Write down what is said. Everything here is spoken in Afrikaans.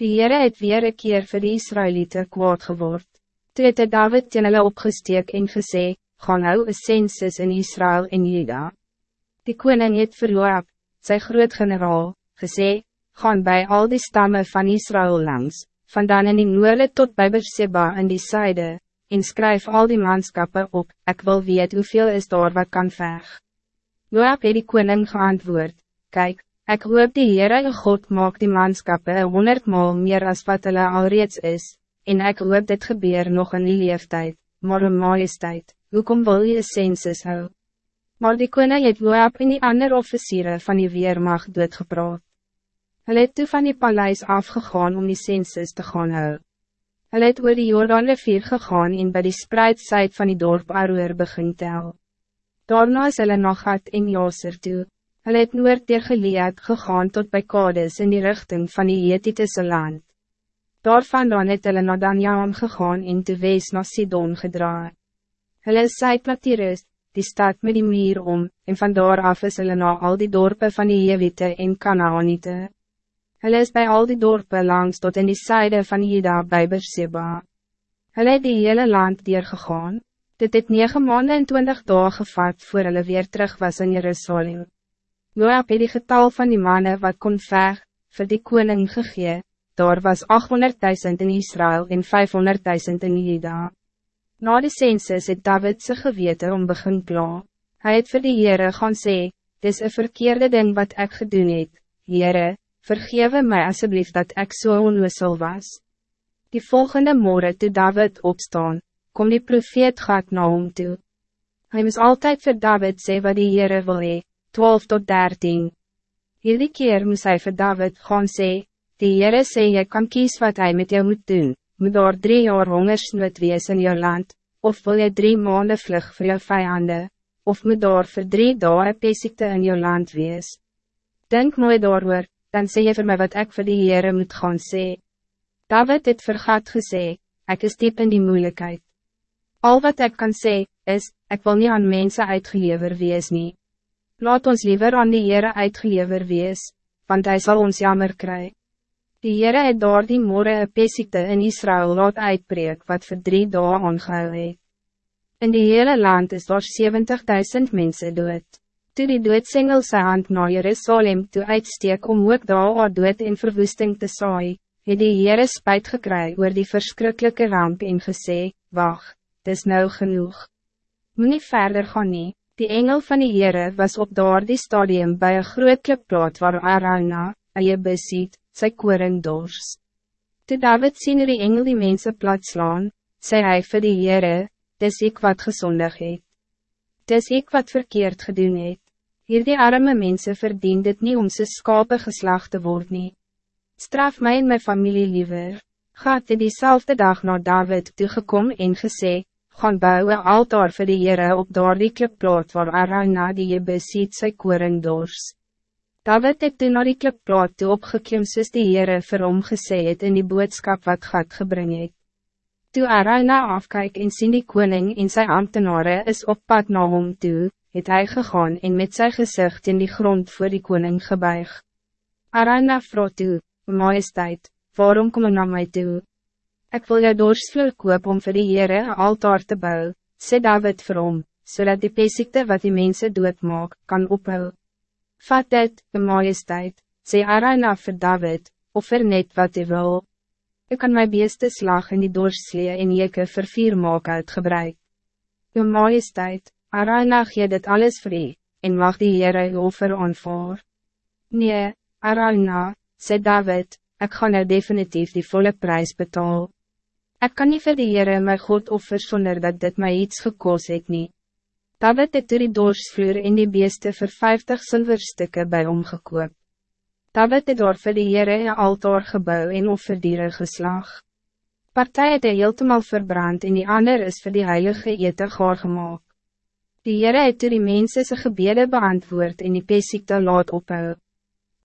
Die Heere het weer een keer vir die Israëlieten kwaad geword. Toe het David teen hulle opgesteek en gesê, gaan hou een census in Israël en Juda. Die koning het vir Joab, sy groot generaal, gesê, gaan bij al die stammen van Israël langs, vandaan in die noorde tot bij Berseba in die zuide, en skryf al die manskappen op, ik wil weet hoeveel is daar wat kan veg. Joab het die koning geantwoord, kijk, Ik hoop die Heere God maak die manskappe honderdmaal meer as wat hulle al reeds is, en ik hoop dit gebeur nog in die leeftijd, maar een majesteit, hoekom wil je census hou? Maar die koning het Joab en die ander officieren van die Weermacht doodgepraat. Hulle het toe van die paleis afgegaan om die census te gaan hou. Hulle het oor die Jordaan rivier gegaan en by die spreidsheid van die dorp Aroer begin tel. Daarna is hulle nog het en Jaser toe. Hulle het noord dier geleed gegaan tot bij Kades in die richting van die Jetitese land. Daarvandaan het hulle na Danjaam gegaan en te wees na Sidon gedra. Hulle is Saiplatirus, die stad met die meer om, en van af is hulle na al die dorpen van die Jewite en Kanaanite. Hulle is bij al die dorpen langs tot in die zijde van Jeda bij Berseba. Hulle het die hele land gegaan. dit het 9 maanden en 20 dagen gevat voor hulle weer terug was in Jerusalem. Joab het die getal van die mannen wat kon veg, vir die koning gegee, daar was 800.000 in Israël en 500.000 in Juda. Na die census het David sy gewete om begin kla. Hy het vir die Heere gaan sê, dis een verkeerde ding wat ik gedoen het, Heere, vergewe mij alsjeblieft dat ik zo so onwissel was. Die volgende morgen toe David opstaan, kom die profeet gaat na hom toe. Hij moest altijd voor David sê wat die Heere wil hee, 12 tot 13. Hierdie keer moes hy vir David gaan sê, die Heere sê jy kan kies wat hij met jou moet doen, moet daar drie jaar hongersnood wees in jou land, of wil jy drie maanden vlug voor jou vijanden, of moet daar voor drie dagen pesikte in jou land wees. Denk mooi daarover, dan sê jy vir my wat ik voor die Heere moet gaan sê. David het vergat gesê, ik is diep in die moeilijkheid. Al wat ik kan sê, is, ik wil niet aan mensen uitgelever wees niet. Laat ons liever aan die Heere uitgelever wees, want hij zal ons jammer kry. Die Heere het daar die morgen een pesikte in Israël laat uitbreek wat voor drie dagen aangehou het. In die hele land is daar 70.000 mensen dood. Toe die doodsengel sy hand na Jerusalem toe uitsteek om ook daar al dood en verwoesting te saai, het die Heere spijt gekry oor die verschrikkelijke ramp en gesê, wacht, het is nou genoeg. Moet niet verder gaan nie. Die engel van die Heere was op daar die stadium bij een groot klipplaat waar Arana, eie besiet, sy koring dors. Toe David sien die engel die mense slaan, sê hy vir die Heere, dis ek wat gezondig het. Dis ek wat verkeerd gedoen het. Hier die arme mensen verdien dit niet om sy skape geslag te word nie. Straf mij en mijn familie liever. Gaat dit diezelfde dag naar David toegekom en gesê, gaan bouwen altaar vir die Heere op daar die klipplaat waar Arana die besiet sy koring dors. David het toen na die klipplaat toe opgeklim soos die Heere vir hom gesê het in die boodskap wat God gebring het. Toe Arana afkyk en sien die koning en sy ambtenaren is op pad na hom toe, het hij gegaan en met zijn gezicht in die grond voor die koning gebuig. Arana vroeg toe, majesteit, waarom kom je naar mij toe? Ik wil jou doorsvloer koop om vir die Heere een altaar te bouwen, sê David vir hom, zodat die pesikte wat die mensen doodmaak, kan ophou. Vat dit, de majesteit, sê Arana vir David, of vir net wat hij wil. Ik kan my beeste slag in die doorslee en jeke vir vier maak uitgebruik. De majesteit, Arana gee dit alles vrij, en mag die Heere offer aanvaar. Nee, Arana, sê David, ik ga nou definitief die volle prijs betalen. Ik kan niet vir die Heere my God offer sonder dat dit mij iets gekos het nie. David het die doorsvloer in die beeste vir 50 zilverstukken bij omgekoop. David het door vir die Heere een altaar gebouw en offerdiere geslag. Partij het hy heeltemal verbrand en die ander is voor die heilige ete gaar gemaakt. Die Heere het die mense sy gebede beantwoord en die pesiekte laat ophou.